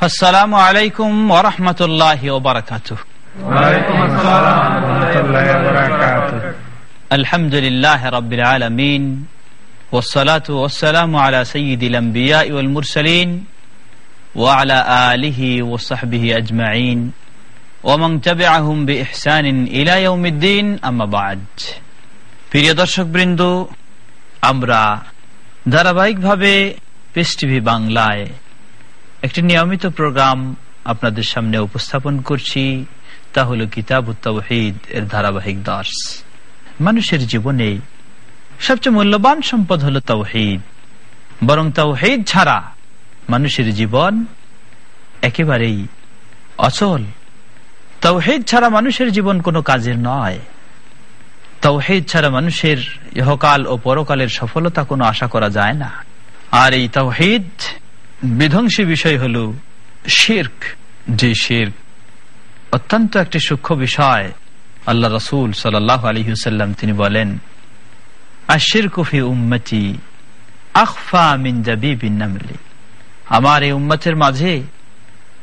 আসসালামু আলাইকুম ওরহমতুল্লাহ ওবরাকাত আলহামদুলিল্লাহ রবিল আলমিন والصلاة والسلام على سيد الأنبياء والمرسلين وعلى آله وصحبه أجمعين ومن تبعهم بإحسان إلى يوم الدين أما بعد প্রিয় দর্শক বৃন্দ আমরা ধারাবাহিকভাবে পিস টিভি বাংলায় একটি নিয়মিত প্রোগ্রাম আপনাদের সামনে উপস্থাপন করছি, তা হল কিতাব উত্তাবহিদ এর ধারাবাহিক দাস মানুষের জীবনে সবচেয়ে মূল্যবান সম্পদ হল তাওহিদ। বরং তাওহিদ ছাড়া মানুষের জীবন একেবারেই অচল। তাওহিদ ছাড়া মানুষের জীবন কোনো কাজের নয়। তাওহিদ ছাড়া মানুষের ইহকাল ও পরকালের সফলতা কোনো আশা করা যায় না। আর এই তাওহিদ বিধ্বংসী বিষয় হল শির্ক। যে শির্ক অত্যন্ত একটি সূক্ষ্ম বিষয়, আল্লাহ রসুল সাল্লাহ তিনি বলেন আশির কুফি উম্মতি আখফা মিন জাবিবিনামলি আমার এই উম্মতের মাঝে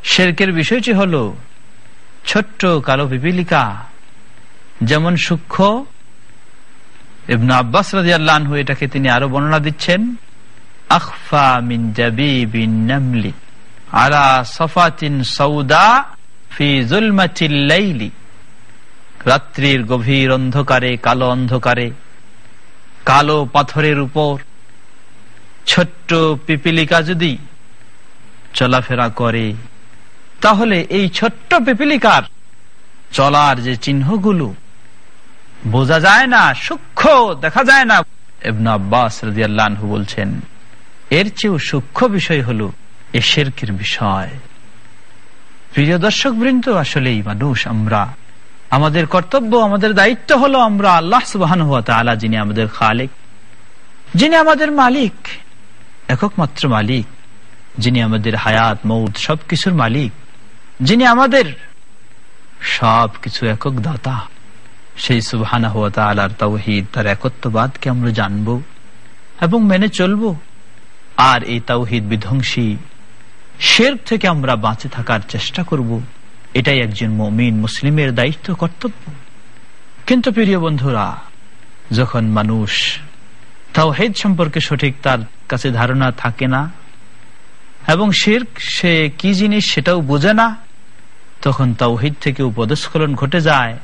শেরকের বিষয়টি হল ছোট্ট কালো পিপিলিকা যেমন সূক্ষ্ম। ইবনা আব্বাস রাজি আল্লাহ এটাকে তিনি আরও বর্ণনা দিচ্ছেন রাত্রির গভীর অন্ধকারে, কালো অন্ধকারে, কালো পাথরের উপর, ছোট্ট পিপিলিকা যদি চলাফেরা করে, তাহলে এই ছোট্ট পিপিলিকার চলার যে চিহ্নগুলো বোঝা যায় না, সূক্ষ্ম দেখা যায় না। এবনা আব্বাস রাজিয়াল্লাহু বলছেন এর চেয়েও সূক্ষ্ম বিষয় হল এ শেরকের বিষয়। প্রিয় দর্শক বৃন্দ আসলেই মানুষ আমরা। আমাদের কর্তব্য, আমাদের দায়িত্ব হলো আমরা আল্লাহ সুবাহান আলা যিনি আমাদের খালেক, যিনি আমাদের মালিক এককমাত্র মালিক, যিনি আমাদের হায়াত, মৌত, সবকিছুর মালিক, যিনি আমাদের সব কিছু একক দাতা সেই সুবাহানা হুয়া তালার তাওহিদ তার একত্ববাদকে আমরা জানব এবং মেনে চলব। আর এই তাওহিদ বিধ্বংসী। শের থেকে আমরা বাঁচে থাকার চেষ্টা করব। এটাই একজন মমিন মুসলিমের দায়িত্ব, কর্তব্য। কিন্তু প্রিয় বন্ধুরা, যখন মানুষ তাওহিদ সম্পর্কে সঠিক তার কাছে ধারণা থাকে না এবং শের সে কি জিনিস সেটাও বোঝে না, তখন তাওহিদ থেকে উপদস্খলন ঘটে যায়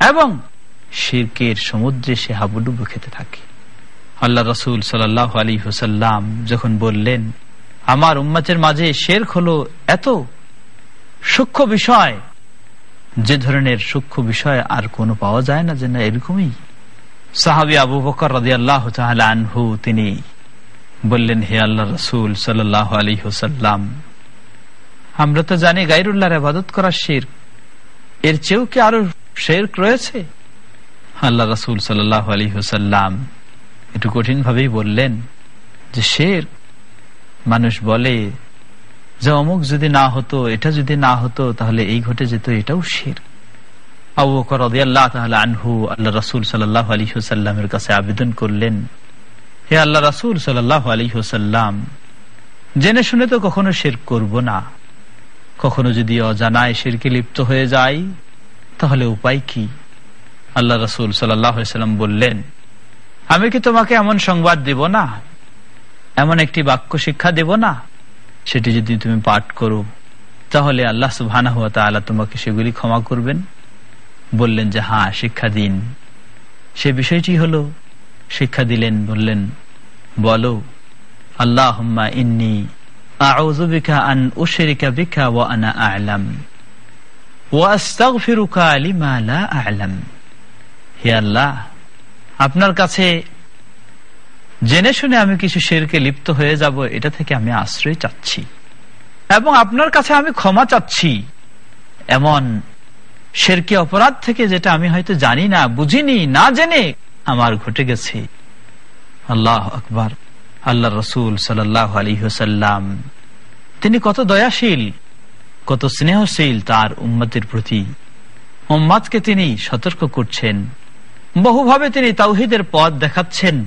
এবং শিরকের সমুদ্রে সে হাবুডুবু খেতে থাকে। আল্লাহ রসুল সাল্লাহ আলী হুসাল্লাম যখন বললেন, আমার উম্মাতের মাঝে শের হলো এত সূক্ষ্ম বিষয়, যে ধরনের সূক্ষ্ম বিষয় আর কোনো পাওয়া যায় না যে না এরকমই। সাহাবি আবু বকর রাজি আল্লাহ আনহু, তিনি বললেন, হে আল্লাহ রসুল সাল্লাহ আলী হুসাল্লাম আমরা তো জানি গাইরুল্লাহর আবাদত করা শির এর চেয়েও কি আরও শের রয়েছে? আল্লাহ রসুল সাল্লাহ আলী হুসাল্লাম একটু কঠিন ভাবেই বললেন যে শের মানুষ বলে যে অমুক যদি না হতো, এটা যদি না হতো, তাহলে এই ঘটে যেত, এটাও শের। আল্লাহ সাল্লাহ সাল্লাহ হুসাল্লাম জেনে শুনে তো কখনো শের করব না। কখনো যদি অজানায় শেরকে লিপ্ত হয়ে যায় তাহলে উপায় কি? আল্লাহ রসুল সাল্লাম বললেন আমি কি তোমাকে এমন সংবাদ দেব না? এমন একটি বাক্য শিক্ষা দেব না? সেটি যদি তুমি পাঠ করো, তাহলে আল্লাহ সুবাহ তোমাকে সেগুলি ক্ষমা করবেন। বললেন যে হ্যাঁ শিক্ষা দিন। সে বিষয়টি হলো, শিক্ষা দিলেন, বললেন, বলো আল্লাহ ইন্নি আন ওয়া আনা আলাম ওয়াস্তাগফিরুকা লিমা লা আলাম। হে আল্লাহ আপনার কাছে জেনে শুনে আমি কিছু শেরকে লিপ্ত হয়ে যাব, এটা থেকে আমি আশ্রয় চাচ্ছি। এবং আপনার কাছে আমি ক্ষমা চাচ্ছি। এমন শেরকে অপরাধ থেকে যেটা আমি হয়তো জানি না, বুঝিনি, না জেনে আমার ঘটে গেছে। আল্লাহ আকবর। আল্লাহ রসুল সাল্লাহ আলী হুসাল্লাম তিনি কত দয়াশীল, কত স্নেহশীল তার উম্মতের প্রতি। উম্মাদকে তিনি সতর্ক করছেন। বহুভাবে তিনি তাওহিদের পথ দেখাচ্ছেন।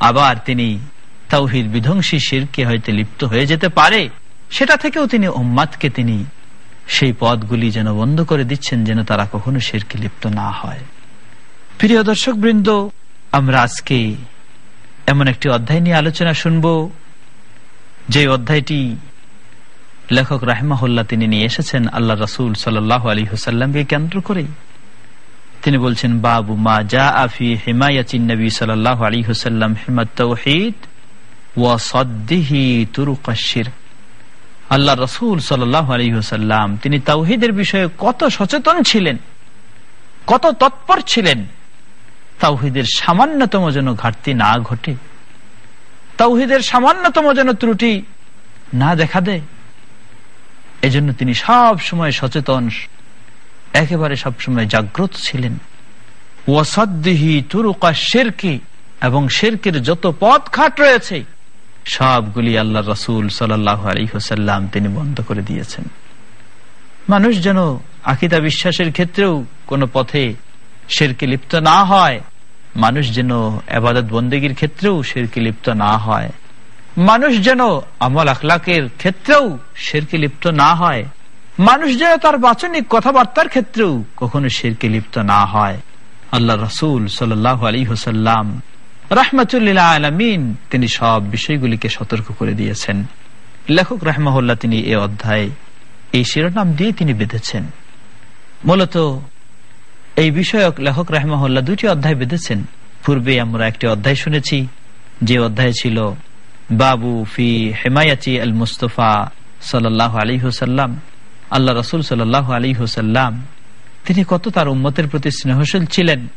আবার তিনি তাওহিদ বিধ্বংসী শিরকে হয়তো লিপ্ত হয়ে যেতে পারে, সেটা থেকেও তিনি ওম্মাদকে তিনি সেই পদগুলি যেন বন্ধ করে দিচ্ছেন, যেন তারা কখনো শেরকে লিপ্ত না হয়। প্রিয় দর্শক বৃন্দ আমরা আজকে এমন একটি অধ্যায় নিয়ে আলোচনা শুনব, যে অধ্যায়টি লেখক রাহমাহুল্লাহ তিনি নিয়ে এসেছেন, আল্লাহ রসুল সাল্লাহ আলী হুসাল্লামকে কেন্দ্র করে তিনি বলছেন, বাবু মা যা আফি হিমায়াচিন নবী সাল্লাহ আলী হুসাল্লাম হিমাত তৌহিদ ওয়াসদ্দিহি তুরুকাশির আল্লাহ রসুল সাল্লাহ আলী হুসাল্লাম তিনি তাওহিদের বিষয়ে কত সচেতন ছিলেন, কত তৎপর ছিলেন তাওহিদের সামান্যতম যেন ঘাটতি না ঘটে তাওহিদের সামান্যতম যেন ত্রুটি না দেখা দেয়, এজন্য তিনি সব সময় সচেতন একেবারে সবসময় জাগ্রত ছিলেন। ওয়াসাদ্দিহি তুরুকা শেরকি, এবং শেরকের যত পথ খাট রয়েছে, সবগুলি আল্লাহ রসুল সাল্লাহ আলী হোসাল্লাম তিনি বন্ধ করে দিয়েছেন। মানুষ যেন আকিদা বিশ্বাসের ক্ষেত্রেও কোন পথে শেরকে লিপ্ত না হয়, মানুষ যেন আবাদত বন্দীগীর ক্ষেত্রেও শেরকে লিপ্ত না হয়, মানুষ যেন আমল আখলাকের ক্ষেত্রেও শেরকে লিপ্ত না হয় মানুষ যেন তার বাচনিক কথাবার্তার ক্ষেত্রেও কখনো শেরকে লিপ্ত না হয়। আল্লাহ রসুল সাল্লাহ আলী হোসাল্লাম আলমিন তিনি সব বিষয়গুলিকে সতর্ক করে দিয়েছেন। লেখক রাহমাহুল্লাহ তিনি এ অধ্যায় এই শিরোনাম দিয়ে তিনি বেঁধেছেন। মূলত এই বিষয়ক লেখক রাহমাহুল্লাহ দুটি অধ্যায় বেঁধেছেন। পূর্বে আমরা একটি অধ্যায় শুনেছি, যে অধ্যায় ছিল, বাবু ফি হেমায়াচি আল মুস্তফা সাল্লাহ আলী হুসাল্লাম আল্লাহ রসুল সাল্লাহ আলী হুসাল্লাম তিনি কত তার উম্মতের প্রতি স্নেহশীল ছিলেন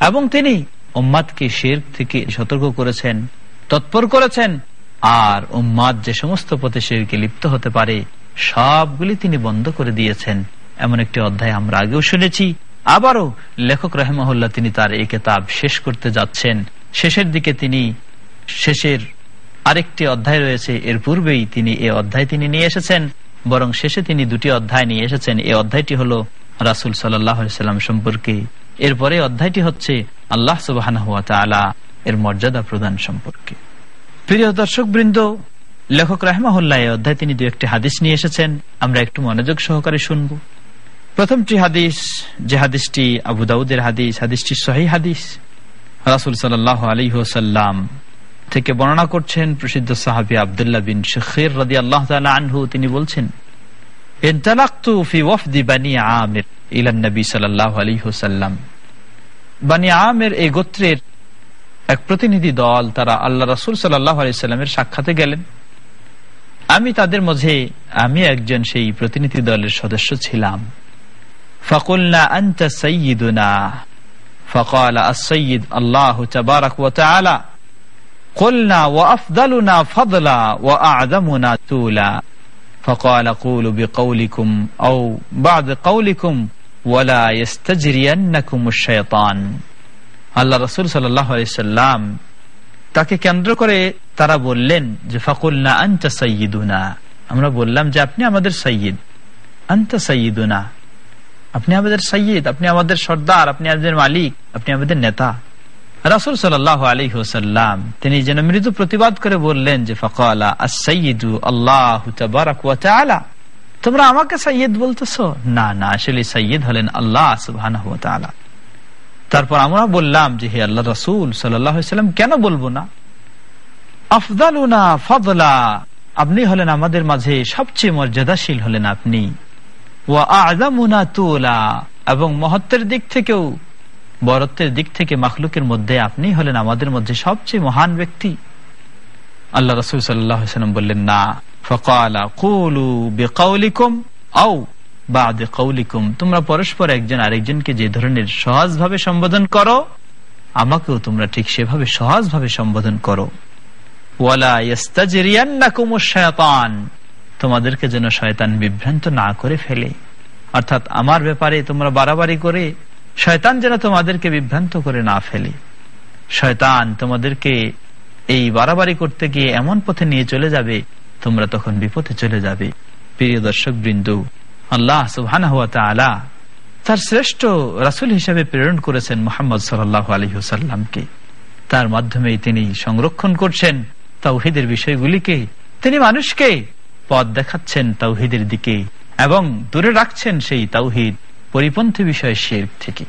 এবং তিনি উম্মাদকে শের থেকে সতর্ক করেছেন, তৎপর করেছেন। আর উম্মাদ যে সমস্ত পথে শেরকে লিপ্ত হতে পারে, সবগুলি তিনি বন্ধ করে দিয়েছেন। এমন একটি অধ্যায় আমরা আগেও শুনেছি। আবারও লেখক রহমহল্লা তিনি তার এই কেতাব শেষ করতে যাচ্ছেন। শেষের দিকে তিনি শেষের আরেকটি অধ্যায় রয়েছে। এর পূর্বেই তিনি এ অধ্যায় তিনি নিয়ে এসেছেন। বরং শেষে তিনি দুটি অধ্যায় নিয়ে এসেছেন। এই অধ্যায়টি হলো রাসুল সাল্লাম সম্পর্কে। এরপরে অধ্যায়টি হচ্ছে আল্লাহ সুবাহ এর মর্যাদা প্রদান সম্পর্কে। প্রিয় দর্শক বৃন্দ লেখক রাহমাহুল্লাহ অধ্যায় তিনি দু একটি হাদিস নিয়ে এসেছেন। আমরা একটু মনোযোগ সহকারে শুনব। প্রথমটি হাদিস, যে হাদিসটি আবু দাউদের হাদিস, হাদিসটি সহি হাদিস। রাসুল সাল্লাহ আলী সাল্লাম থেকে বর্ণনা করছেন প্রসিদ্ধ সাহাবি আবদুল্লাহ বিন শেখের রাজি আল্লাহ আনহু। তিনি বলছেন হুসাল্লাম আমের এই গোত্রের এক প্রতিনিধি দল, তারা আল্লাহ সাল্লাহ সাক্ষাতে গেলেন। আমি তাদের মধ্যে, আমি একজন সেই প্রতিনিধি দলের সদস্য ছিলাম। ফকুল্লা ফকাল আল্লাহ قلنا وأفضلنا فضلا وأعظمنا تولا فقال قولوا بقولكم أو بعد قولكم ولا يستجرينكم الشيطان আল্লাহ রসুল সাল্লাম তাকে কেন্দ্র করে তারা বললেন যে ফাকুল না আন্তা সৈয়দুনা আমরা বললাম যে আপনি আমাদের সৈয়দ আন্তা সৈয়দুনা আপনি আমাদের সৈয়দ আপনি আমাদের সর্দার আপনি আমাদের মালিক আপনি আমাদের নেতা রাসুল সাল্লাহ আলী হোসাল্লাম তিনি যেন মৃদু প্রতিবাদ করে বললেন যে, ফকালা তোমরা আমাকে সৈয়দ বলতেছ? না না, আসলে সৈয়দ হলেন আল্লাহ সুবাহ তারপর আমরা বললাম যে, হে আল্লাহ রসুল সাল্লাম কেন বলব না? আফদালুনা ফদলা, আপনি হলেন আমাদের মাঝে সবচেয়ে মর্যাদাশীল হলেন আপনি। ও আজামুনা তুলা, এবং মহত্বের দিক থেকেও বরত্বের দিক থেকে মাখলুকের মধ্যে আপনি হলেন আমাদের মধ্যে সবচেয়ে মহান ব্যক্তি। আল্লাহ রসুল সাল্লাম বললেন, না। তোমরা পরস্পর একজন আরেকজনকে যে ধরনের সহজভাবে সম্বোধন করো, আমাকেও তোমরা ঠিক সেভাবে সহজভাবে সম্বোধন করো। তোমাদেরকে যেন শয়তান বিভ্রান্ত না করে ফেলে। অর্থাৎ আমার ব্যাপারে তোমরা বাড়াবাড়ি করে শয়তান যেন তোমাদেরকে বিভ্রান্ত করে না ফেলে। শয়তান তোমাদেরকে এই বাড়াবাড়ি করতে গিয়ে এমন পথে নিয়ে চলে যাবে, তোমরা তখন বিপথে চলে যাবে। প্রিয় দর্শক বৃন্দু, আল্লাহ সুহান তার শ্রেষ্ঠ রাসুল হিসাবে প্রেরণ করেছেন মোহাম্মদ সাল্লাহ আলহিহসাল্লামকে তার মাধ্যমে তিনি সংরক্ষণ করছেন তাওহিদের বিষয়গুলিকে। তিনি মানুষকে পথ দেখাচ্ছেন তাওহিদের দিকে এবং দূরে রাখছেন সেই তাওহিদ। পরিপন্থী বিষয় শের থেকে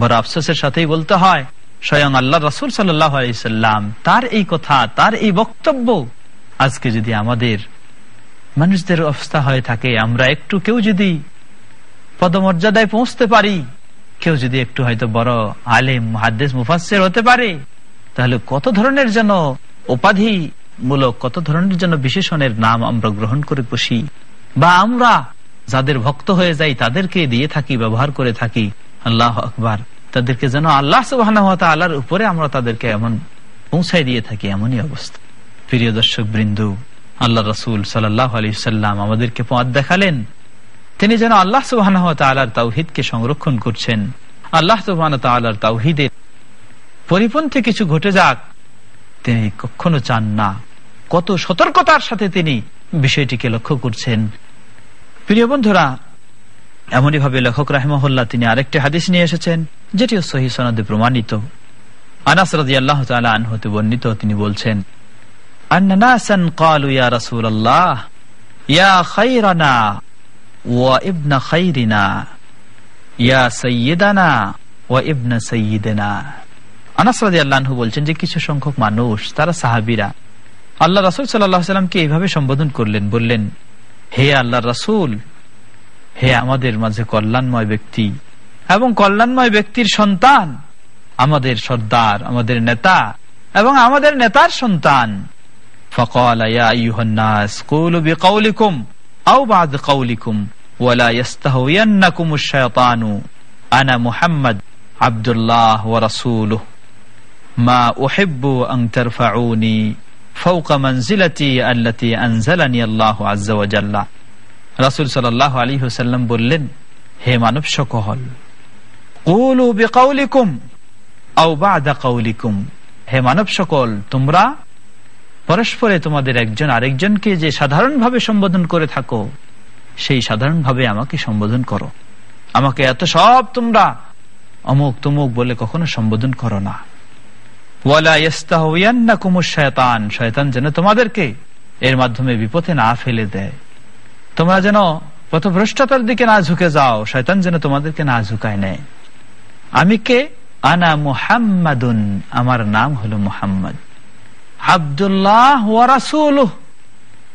বড় আফসোসের সাথেই বলতে হয়, স্বয়ং আল্লাহ রসুল সাল্লাম তার এই কথা, তার এই বক্তব্য আজকে যদি আমাদের মানুষদের অবস্থা হয়ে থাকে, আমরা একটু কেউ যদি পদমর্যাদায় পৌঁছতে পারি, কেউ যদি একটু হয়তো বড় আলেম হাদ্দেস মুফাসের হতে পারে, তাহলে কত ধরনের যেন উপাধি মূলক কত ধরনের যেন বিশেষণের নাম আমরা গ্রহণ করে বসি, বা আমরা যাদের ভক্ত হয়ে যাই, তাদেরকে দিয়ে থাকি, ব্যবহার করে থাকি। আল্লাহ আকবার। তাদেরকে যেন আল্লাহ সুবাহ আল্লাহর উপরে আমরা তাদেরকে এমন পৌঁছাই দিয়ে থাকি, এমনই অবস্থা। প্রিয় দর্শক বৃন্দু, আল্লাহ রসুল সাল্লাহ আলী সাল্লাম আমাদেরকে পথ দেখালেন। তিনি যেন আল্লাহ সুবাহ তালার তাওহিদকে সংরক্ষণ করছেন। আল্লাহ সুবাহ তালার তাওহিদের পরিপন্থী কিছু ঘটে যাক। তিনি কখনো চান না। কত সতর্কতার সাথে তিনি বিষয়টিকে লক্ষ্য করছেন। প্রিয় বন্ধুরা, এমনই ভাবে লেখক রাহেমহল্লা তিনি আরেকটি হাদিস নিয়ে এসেছেন, যেটিও সহি সনদে প্রমাণিত। আনাস রাজি আল্লাহ আনহতে বর্ণিত তিনি বলছেন বলছেন যে কিছু সংখ্যক মানুষ, তারা সাহাবিরা, আল্লাহ রাসুল সাল্লামকে এইভাবে সম্বোধন করলেন, বললেন হে আল্লাহ রাসুল হে আমাদের মাঝে কল্যাণময় ব্যক্তি এবং কল্যাণময় ব্যক্তির সন্তান আমাদের সর্দার আমাদের নেতা এবং আমাদের নেতার সন্তান فقال يا أيها الناس قولوا بقولكم أو بعد قولكم ولا يستهوينكم الشيطان أنا محمد عبد الله ورسوله ما أحب أن ترفعوني ফৌকা আল্লাতি আনজালানি আল্লাহ আজ্জাওয়াজাল্লা বললেন হে মানব সকল হে মানব সকল, তোমরা পরস্পরে তোমাদের একজন আরেকজনকে যে সাধারণভাবে সম্বোধন করে থাকো, সেই সাধারণভাবে আমাকে সম্বোধন করো। আমাকে এত সব তোমরা অমুক তমুক বলে কখনো সম্বোধন করো না। শয়তান শয়তান যেন তোমাদেরকে এর মাধ্যমে বিপথে না ফেলে দেয়। তোমরা যেন পথভ্রষ্টতার দিকে না ঝুঁকে যাও, শয়তান যেন তোমাদেরকে না ঝুঁকায় নেয়। আমি কে? আনা মুহাম্মাদুন, আমার নাম হলো মুহাম্মদ। আবদুল্লাহ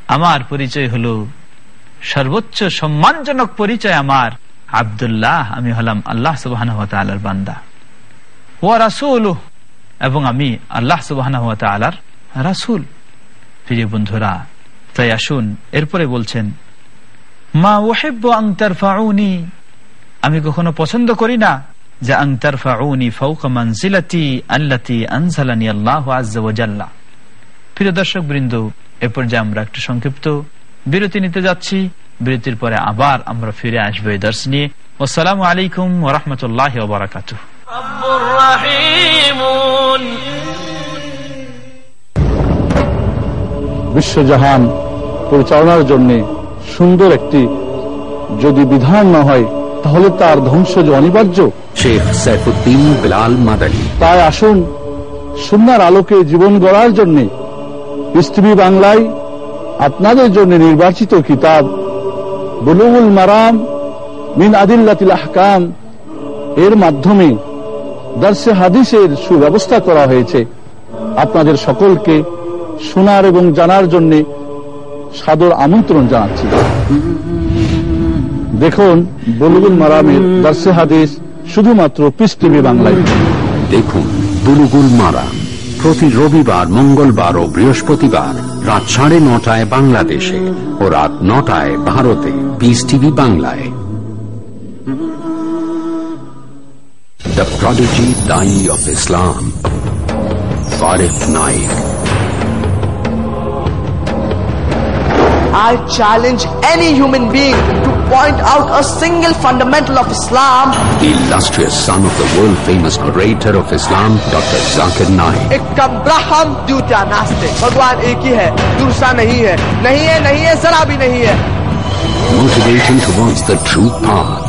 আমার পরিচয় হলো সর্বোচ্চ সম্মানজনক পরিচয় আমার আবদুল্লাহ, আমি হলাম আল্লাহ সুবাহ বান্দা। ও রাসুল এবং আমি আল্লাহ সুবাহ আলার রাসুল। প্রিয় বন্ধুরা, তাই আসুন, এরপরে বলছেন, মা ওহেব্য আংতার ফাউনি আমি কখনো পছন্দ করি না যে আংতার ফাউনি ফৌকা মানজিলাতি আল্লাতি আনসালানি আল্লাহ আজ্লা প্রিয় দর্শক বৃন্দ, এ পর্যায়ে আমরা একটু সংক্ষিপ্ত বিরতি নিতে যাচ্ছি। বিরতির পরে আবার আমরা ফিরে আসব এই দর্শ নিয়ে। আসসালামু আলাইকুম ওরহমতুল্লাহ বিশ্বজাহান পরিচালনার জন্য সুন্দর একটি যদি বিধান না হয় তাহলে তার ধ্বংস যে অনিবার্য। শেখ সাইফুদ্দিন বিলাল মাদানী। তাই আসুন সুনার আলোকে জীবন গড়ার জন্য পৃথিবী বাংলায় আপনাদের জন্য নির্বাচিত কিতাব বুলুমুল মারাম মিন আদিল্লাতিল আহকাম এর মাধ্যমে দার্সে হাদিসের সুব্যবস্থা করা হয়েছে। আপনাদের সকলকে শোনার এবং জানার জন্য সাদর আমন্ত্রণ জানাচ্ছি। দেখুন, বলুগুল মারামের দার্সে হাদিস শুধুমাত্র পিস টিভি বাংলায়। দেখুন, বুলুগুল মারাম প্রতি রবিবার, মঙ্গলবার ও বৃহস্পতিবার রাত সাড়ে নটায় বাংলাদেশে ও রাত নটায় ভারতে পিস টিভি বাংলায়। The Prodigy Dai of Islam Farif Naik I challenge any human being to point out a single fundamental of Islam. The illustrious son of the world-famous orator of Islam, Dr. Zakir Naik. एक कब्राहम दूटा नास्तिक भगवान एक ही है दूसरा नहीं है नहीं है नहीं है जरा भी नहीं Motivating towards the true path.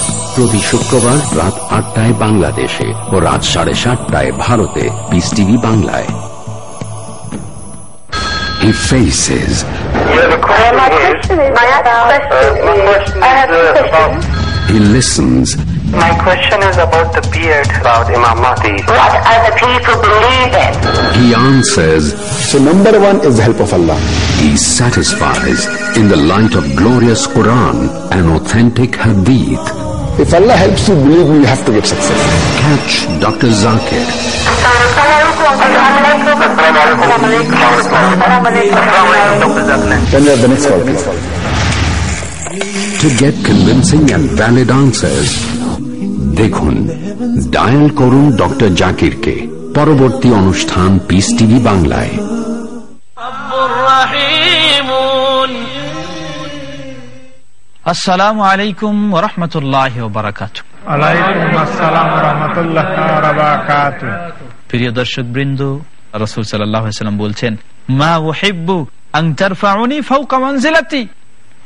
প্রতি শুক্রবার রাত আটটায় বাংলাদেশে ও রাত সাড়ে সাতটায় ভারতে পিস টিভি বাংলায় He faces, Yeah, the question my is, question is uh, about, my question I have is two uh, about, questions. he listens, my question is about the beard about Imam Mahdi. What other people believe in. he answers, So number one is the help of Allah. he satisfies in the light of glorious Quran and authentic Hadith. If Allah helps you, believe me, you have to get success. Catch Dr. Zakir Then you have the next call, please. to get convincing and valid answers. দেখুন dial করুন doctor জাকিরকে পরবর্তী অনুষ্ঠান piece TV বাংলায় আসসালামু আলাইকুম বারাকাত রহমতুল্লাহ প্রিয় দর্শক বৃন্দ রসুল সাল্লাম বলছেন মা ওহেব্বু আংটার ফাউকা মানজিলাতি?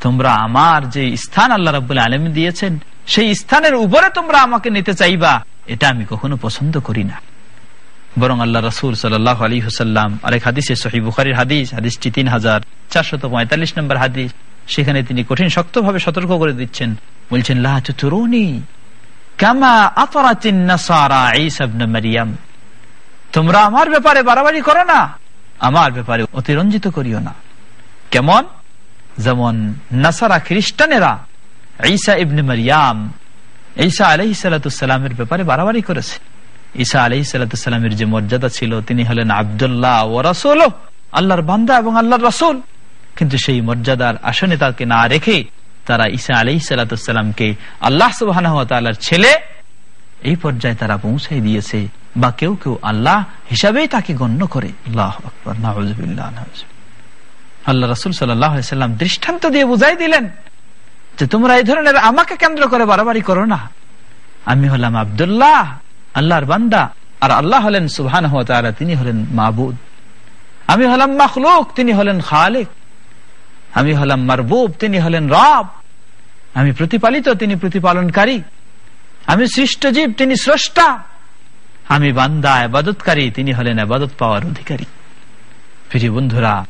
তোমরা আমার যে স্থান আল্লাহ রাবুল আলম দিয়েছেন সেই স্থানের উপরে তোমরা আমাকে নিতে চাইবা এটা আমি কখনো পছন্দ করি না। বরং আল্লাহ রসুল সাল্লাহ আলী হুসাল্লাম আরেক হাদিসে সহি বুখারির হাদিস হাদিসটি তিন হাজার চারশত পঁয়তাল্লিশ নম্বর হাদিস সেখানে তিনি কঠিন শক্তভাবে সতর্ক করে দিচ্ছেন। বলছেন তোমরা আমার ব্যাপারে বাড়াবাড়ি করো না, আমার ব্যাপারে অতিরঞ্জিত করিও না। কেমন? যেমন নাসারা খ্রিস্টানেরা ঈসা ইবনে মারিয়াম ঈসা সালাতামের ব্যাপারে বাড়াবাড়ি করেছে। ঈসা আলহি সালাতামের যে মর্যাদা ছিল, তিনি হলেন আবদুল্লাহ ও রাসুল আল্লাহর বান্দা এবং আল্লাহর রাসুল। কিন্তু সেই মর্যাদার আসনে তাকে না রেখে তারা ঈসা আলহি সালাতামকে আল্লাহ সুবাহ ছেলে এই পর্যায়ে তারা পৌঁছাই দিয়েছে বা কেউ কেউ আল্লাহ হিসাবেই তাকে গণ্য করে। আল্লাহ রসুল সাল্লাম দৃষ্টান্ত দিয়ে বুঝাই দিলেন যে তোমরা এই ধরনের আমাকে কেন্দ্র করে বাড়াবাড়ি করো না। আমি হলাম আবদুল্লাহ, আল্লাহর বান্দা, আর আল্লাহ হলেন সুবহান তিনি হলেন মাহবুদ আমি হলাম মখলুক, তিনি হলেন খালেক। আমি হলাম মারবুব, তিনি হলেন রব। আমি প্রতিপালিত, তিনি প্রতিপালনকারী। আমি সৃষ্ট জীব, তিনি স্রষ্টা। আমি বান্দা আবাদতকারী তিনি হলেন আবাদত পাওয়ার অধিকারী। প্রিয় বন্ধুরা,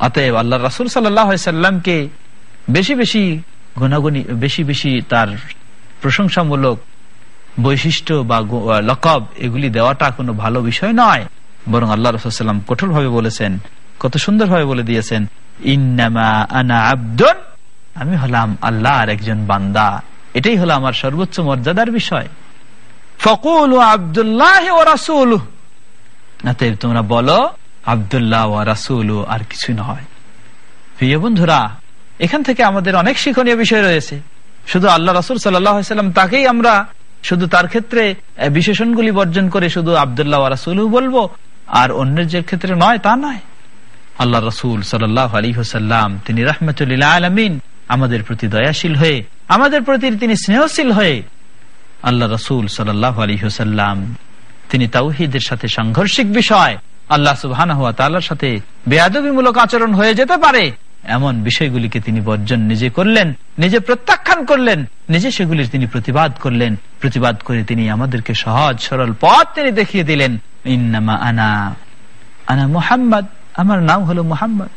অতএব আল্লাহ রাসুল সাল্লামকে বেশি বেশি গুণাগুণি, বেশি বেশি তার প্রশংসামূলক বৈশিষ্ট্য বা লকব এগুলি দেওয়াটা কোনো ভালো বিষয় নয়। বরং আল্লাহ রসুল্লাম কঠোর ভাবে বলেছেন, কত সুন্দর ভাবে বলে দিয়েছেন আমি হলাম আল্লাহর একজন বান্দা। এটাই হলো আমার সর্বোচ্চ মর্যাদার বিষয়। ফকুল ও আবদুল্লাহ ও রাসুল তোমরা বলো, আবদুল্লাহ ও রাসুল আর কিছু নয়। প্রিয় বন্ধুরা, এখান থেকে আমাদের অনেক শিক্ষণীয় বিষয় রয়েছে। শুধু আল্লাহ রাসুল সাল্লাম তাকেই আমরা শুধু তার ক্ষেত্রে বিশেষণগুলি বর্জন করে শুধু আবদুল্লাহ রাসুল বলব, আর অন্যের যে ক্ষেত্রে নয় তা নয়। আল্লাহ রসুল সাল্লাহ আলী হোসাল্লাম তিনি রহমতুল্লাহ আলমিন আমাদের প্রতি দয়াশীল হয়ে, আমাদের প্রতি তিনি স্নেহশীল হয়ে আল্লাহ রসুল সাল্লাহ আলী হোসাল্লাম তিনি তাওহিদের সাথে সাংঘর্ষিক বিষয়, আল্লাহ সুবহান হওয়া তাল্লার সাথে বেয়াদবিমূলক আচরণ হয়ে যেতে পারে। এমন বিষয়গুলিকে তিনি বর্জন নিজে করলেন, নিজে প্রত্যাখ্যান করলেন, নিজে সেগুলির তিনি প্রতিবাদ করলেন, প্রতিবাদ করে তিনি আমাদেরকে সহজ সরল পথ তিনি দেখিয়ে দিলেন। ইন্নামা আনা আনা মুহাম্মদ। আমার নাম হলো মুহাম্মদ।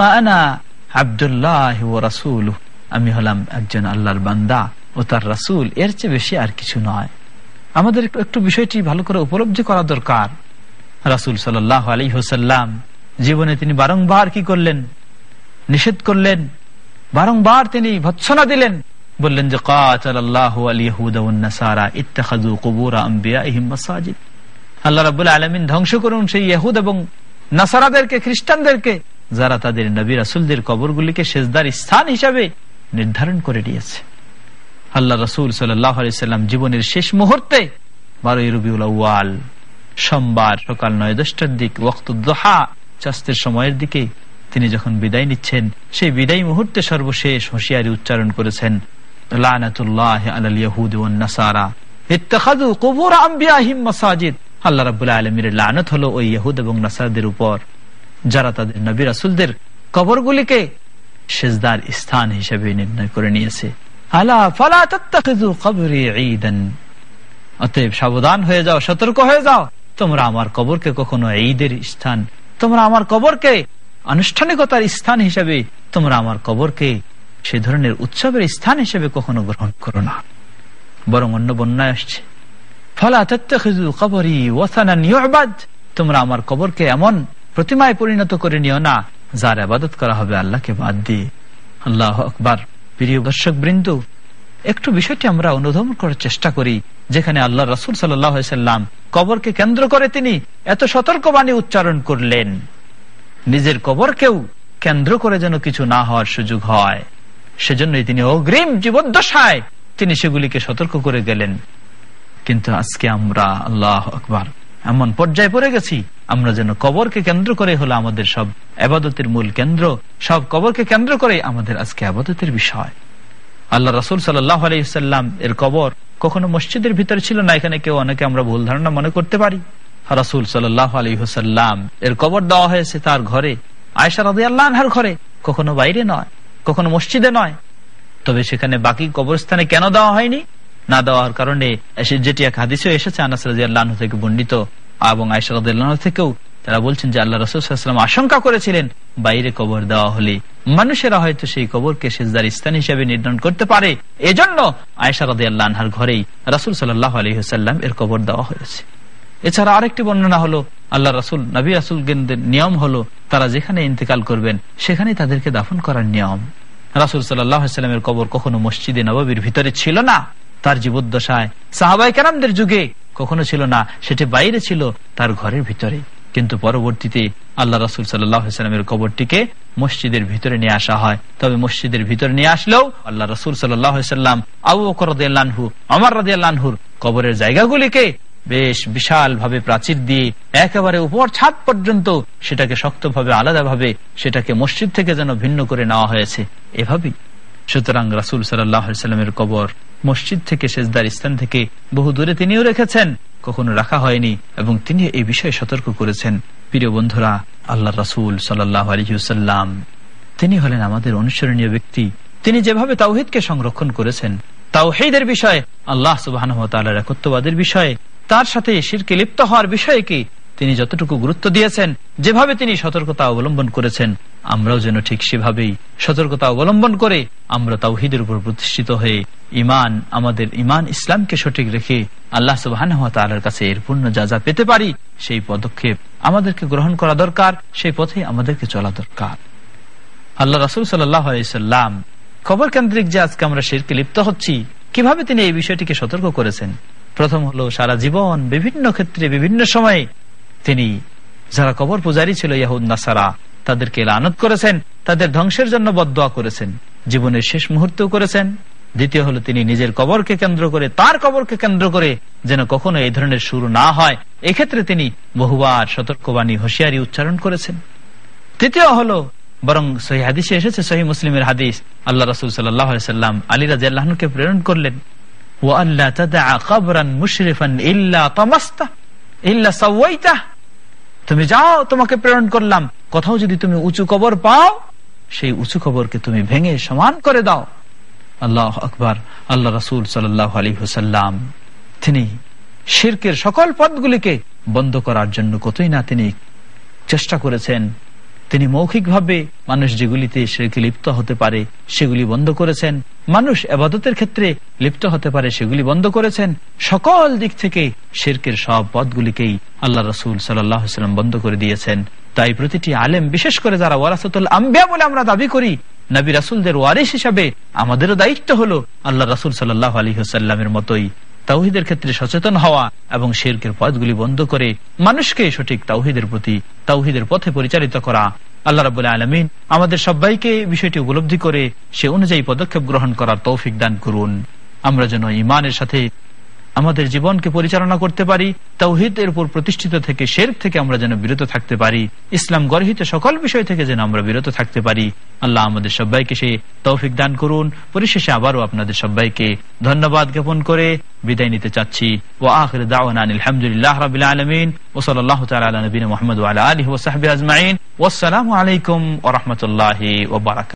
আনা আবদুল্লাহ ও রাসুল আমি হলাম একজন আল্লাহর বান্দা ও তার রাসুল। এর চেয়ে বেশি আর কিছু নয়। আমাদের একটু বিষয়টি ভালো করে উপলব্ধি করা দরকার। রাসুল সাল্লাহ আলী হোসাল্লাম জীবনে তিনি বারংবার কি করলেন? নিষেধ করলেন। বারংবার তিনি ভৎসনা দিলেন। বললেন যে আল্লাহ রাবুল আলমিন ধ্বংস করুন সেই ইহুদ এবং নাসারাদেরকে, খ্রিস্টানদেরকে, যারা তাদের নবী রাসুলদের কবরগুলিকে সেজদার স্থান হিসাবে নির্ধারণ করে দিয়েছে। আল্লাহ রসুল সাল্লাম জীবনের শেষ মুহূর্তে বারোই রবিউল সোমবার সকাল নয় দশটার দিক ওয়াক্তুদ্দোহা চাস্তের সময়ের দিকে তিনি যখন বিদায় নিচ্ছেন, সেই বিদায় মুহূর্তে সর্বশেষ হুঁশিয়ারি উচ্চারণ করেছেন, লানাতুল্লাহ আলাল ইয়াহুদ ওয়ান নাসারা, ইত্তাখাযু কুবুর আম্বিয়াহিম মাসাজিদ। আল্লাহ রাব্বুল আলামিনের লানত হলো ওই ইহুদ এবং নাসারদের উপর, যারা তাদের নবী রাসূলদের কবরগুলিকে সেজদার স্থান হিসেবে নির্ণয় করে নিয়েছে। আলা, ফালা অতএব সাবধান হয়ে যাও, সতর্ক হয়ে যাও। তোমরা আমার কবরকে কখনো ঈদের স্থান, তোমরা আমার কবরকে আনুষ্ঠানিকতার স্থান হিসেবে, তোমরা আমার কবরকে সে ধরনের উৎসবের স্থান হিসেবে কখনো গ্রহণ করো না। বরং অন্য বন্যায় আসছে। তোমরা আমার কবরকে এমন প্রতিমায় পরিণত করে নিও না, যার আবাদত করা হবে আল্লাহকে বাদ দিয়ে। আল্লাহ আকবার। প্রিয় দর্শক বৃন্দ একটু বিষয়টি আমরা অনুধাবন করার চেষ্টা করি, যেখানে আল্লাহ রসুল সাল্লাম কবরকে কেন্দ্র করে তিনি এত সতর্কবাণী উচ্চারণ করলেন। নিজের কবরকেও কেন্দ্র করে যেন কিছু না হওয়ার সুযোগ হয়। সেজন্যই তিনি অগ্রিম জীবদ্দশায় তিনি সেগুলিকে সতর্ক করে গেলেন। কিন্তু আজকে আমরা আল্লাহ আকবার। এমন পর্যায়ে পড়ে গেছি, আমরা যেন কবরকে কেন্দ্র করে হলো আমাদের সব আবাদতের মূল কেন্দ্র, সব কবরকে কেন্দ্র করে আমাদের আজকে আবাদতের বিষয়। আল্লাহ রসুল আলাইসাল্লাম এর কবর কখনো মসজিদের ভিতরে ছিল না, এখানে কেউ অনেকে আমরা ভুল ধারণা মনে করতে পারি। রাসুল সাল্লাহ আলহিহসাল্লাম এর কবর দেওয়া হয়েছে তার ঘরে আয়সা রাজি আল্লাহর ঘরে, কখনো বাইরে নয়, কখনো মসজিদে নয়। তবে সেখানে বাকি কবরস্থানে কেন দেওয়া হয়নি? না দেওয়ার কারণে যেটি এক হাদিসে এসেছে, আনাস রাজি আল্লাহ থেকে বর্ণিত। এবং আয়সা রাজি থেকেও তারা বলছেন যে, আল্লাহ রসুলাম আশঙ্কা করেছিলেন, বাইরে কবর দেওয়া হলে। মানুষেরা হয়তো সেই কবরকে সেজদার স্থান হিসেবে নির্ধারণ করতে পারে। এজন্য আয়সা আল্লাহর ঘরেই রাসুল সাল্লাহ আলহিহাল্লাম এর কবর দেওয়া হয়েছে। এছাড়া আরেকটি বর্ণনা হলো আল্লাহ রাসুল, নবী রাসুল নিয়ম হলো, তারা যেখানে ইন্তেকাল করবেন সেখানে তাদেরকে দাফন করার নিয়ম। রাসুল সাল্লাহ সাল্লামের কবর কখনো মসজিদে নবীর ভিতরে ছিল না। তার জীবদ্দশায়। সাহাবাই কেরামদের যুগে কখনো ছিল না। সেটি বাইরে ছিল তার ঘরের ভিতরে। কিন্তু পরবর্তীতে আল্লাহ রাসুল সাল্লামের কবরটিকে মসজিদের ভিতরে নিয়ে আসা হয়। তবে মসজিদের ভিতরে নিয়ে আসলেও আল্লাহ রসুল সাল্লাম আবু বকরদু আমার রাদিয়াল্লাহুর কবরের জায়গাগুলিকে বেশ বিশাল ভাবে প্রাচীর দিয়ে একেবারে উপর ছাদ পর্যন্ত সেটাকে শক্তভাবে, আলাদাভাবে সেটাকে মসজিদ থেকে যেন ভিন্ন করে নেওয়া হয়েছে। এভাবেই সুতরাং রাসুল সাল্লামের কবর মসজিদ থেকে শেষদার স্থান থেকে বহু দূরে তিনিও রেখেছেন। কখনো রাখা হয়নি এবং তিনি এই বিষয়ে সতর্ক করেছেন। প্রিয় বন্ধুরা আল্লাহ রাসুল সাল্লাহ আলহিউসাল্লাম তিনি হলেন আমাদের অনুসরণীয় ব্যক্তি। তিনি যেভাবে তাওহিদকে সংরক্ষণ করেছেন, তাওহিদের বিষয়ে, আল্লাহ সুবাহ একত্ববাদের বিষয়ে, তার সাথে শিরকে লিপ্ত হওয়ার বিষয়ে বিষয়কে তিনি যতটুকু গুরুত্ব দিয়েছেন, যেভাবে তিনি সতর্কতা অবলম্বন করেছেন, আমরাও যেন ঠিক সেভাবেই সতর্কতা অবলম্বন করে আমরা তাওহিদের উপর প্রতিষ্ঠিত হয়ে ইমান আমাদের ইমান ইসলামকে সঠিক রেখে আল্লাহ সুবাহর কাছে এর পূর্ণ যা যা পেতে পারি, সেই পদক্ষেপ আমাদেরকে গ্রহণ করা দরকার, সেই পথে আমাদেরকে চলা দরকার। আল্লাহ রাসুল সাল্লাম খবর কেন্দ্রিক যে আজকে আমরা শিরকে লিপ্ত হচ্ছি, কীভাবে তিনি এই বিষয়টিকে সতর্ক করেছেন? প্রথম হলো সারা জীবন বিভিন্ন ক্ষেত্রে, বিভিন্ন সময়ে তিনি যারা কবর পূজারী ছিল ইয়াহুদ নাসারা, তাদেরকে লানত করেছেন, তাদের ধ্বংসের জন্য বদয়া করেছেন, জীবনের শেষ মুহূর্তেও করেছেন। দ্বিতীয় হলো তিনি নিজের কবরকে কেন্দ্র করে, তার কবরকে কেন্দ্র করে যেন কখনো এই ধরনের শুরু না হয়। এক্ষেত্রে তিনি বহুবার সতর্কবাণী, হুঁশিয়ারি উচ্চারণ করেছেন। তৃতীয় হলো, বরং সহি হাদিসে এসেছে, সহি মুসলিমের হাদিস, আল্লাহ রসুল সাল্লাম আলী রাজ আল্লাহকে প্রেরণ করলেন ও আল্লাহ ইল্লা ইল্লা তুমি যাও, তোমাকে প্রেরণ করলাম। কোথাও যদি তুমি উঁচু কবর পাও, সেই উঁচু কবরকে তুমি ভেঙে সমান করে দাও। আল্লাহ আকবর। আল্লাহ রসুল সাল্লাহ আলী হুসাল্লাম তিনি শির্কের সকল পদগুলিকে বন্ধ করার জন্য কতই না তিনি চেষ্টা করেছেন। তিনি মৌখিকভাবে মানুষ যেগুলিতে শিরকে লিপ্ত হতে পারে, সেগুলি বন্ধ করেছেন। মানুষ আবাদতের ক্ষেত্রে লিপ্ত হতে পারে, সেগুলি বন্ধ করেছেন। সকল দিক থেকে শিরকের সব পদগুলিকেই আল্লাহ রসুল সাল্লাম বন্ধ করে দিয়েছেন। তাই প্রতিটি আলেম, বিশেষ করে যারা ওয়ারাসতুল আম্বিয়া বলে আমরা দাবি করি, নবী রাসুলদের ওয়ারিস হিসাবে আমাদেরও দায়িত্ব হলো আল্লাহ রাসুল সাল্লাহ আলী হুসাল্লামের মতোই তাওহিদের ক্ষেত্রে সচেতন হওয়া এবং শেরকের পথগুলি বন্ধ করে মানুষকে সঠিক তাওহিদের প্রতি তাওহিদের পথে পরিচালিত করা। আল্লাহ রাবুল আলমিন আমাদের সবাইকে বিষয়টি উপলব্ধি করে সে অনুযায়ী পদক্ষেপ গ্রহণ করার তৌফিক দান করুন। আমরা যেন ইমানের সাথে আমাদের জীবনকে পরিচালনা করতে পারি তৌহিদের উপর প্রতিষ্ঠিত থেকে শের থেকে আমরা যেন বিরত থাকতে পারি, ইসলাম গর্হিত সকল বিষয় থেকে যেন আমরা বিরত থাকতে পারি। আল্লাহ আমাদের সবাইকে সে তৌফিক দান করুন। পরিশেষে আবারও আপনাদের সবাইকে ধন্যবাদ জ্ঞাপন করে বিদায় নিতে চাচ্ছি। ও আখির দাওয়ান আলহামদুলিল্লাহ রাবিল আলমিন। ওসলাল্লাহ তালা নবীন মোহাম্মদ আলী ওসাহাবি আজমাইন। ওসালামু আলাইকুম ওরহমতুল্লাহ ওবরাক